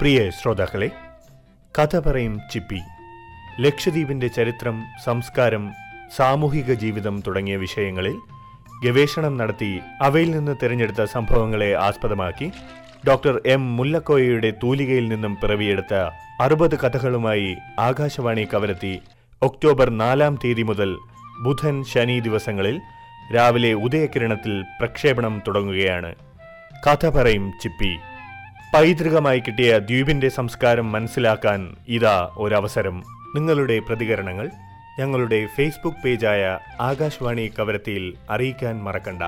പ്രിയ ശ്രോതാക്കളെ കഥ പറയും ചിപ്പി. ലക്ഷദ്വീപിന്റെ ചരിത്രം സംസ്കാരം സാമൂഹിക ജീവിതം തുടങ്ങിയ വിഷയങ്ങളിൽ ഗവേഷണം നടത്തി അവയിൽ നിന്ന് തിരഞ്ഞെടുത്ത സംഭവങ്ങളെ ആസ്പദമാക്കി ഡോക്ടർ എം മുല്ലക്കോയയുടെ തൂലികയിൽ നിന്നും പിറവിയെടുത്ത അറുപത് കഥകളുമായി ആകാശവാണി കവരത്തി ഒക്ടോബർ നാലാം തീയതി മുതൽ ബുധൻ ശനി ദിവസങ്ങളിൽ രാവിലെ ഉദയകിരണത്തിൽ പ്രക്ഷേപണം തുടങ്ങുകയാണ്. കഥ പറയും ചിപ്പി. പൈതൃകമായി കിട്ടിയ ദ്വീപിന്റെ സംസ്കാരം മനസ്സിലാക്കാൻ ഇതാ ഒരവസരം. നിങ്ങളുടെ പ്രതികരണങ്ങൾ ഞങ്ങളുടെ ഫേസ്ബുക്ക് പേജായ ആകാശവാണി കവരത്തിയിൽ അറിയിക്കാൻ മറക്കണ്ട.